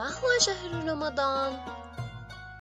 ما هو شهر رمضان؟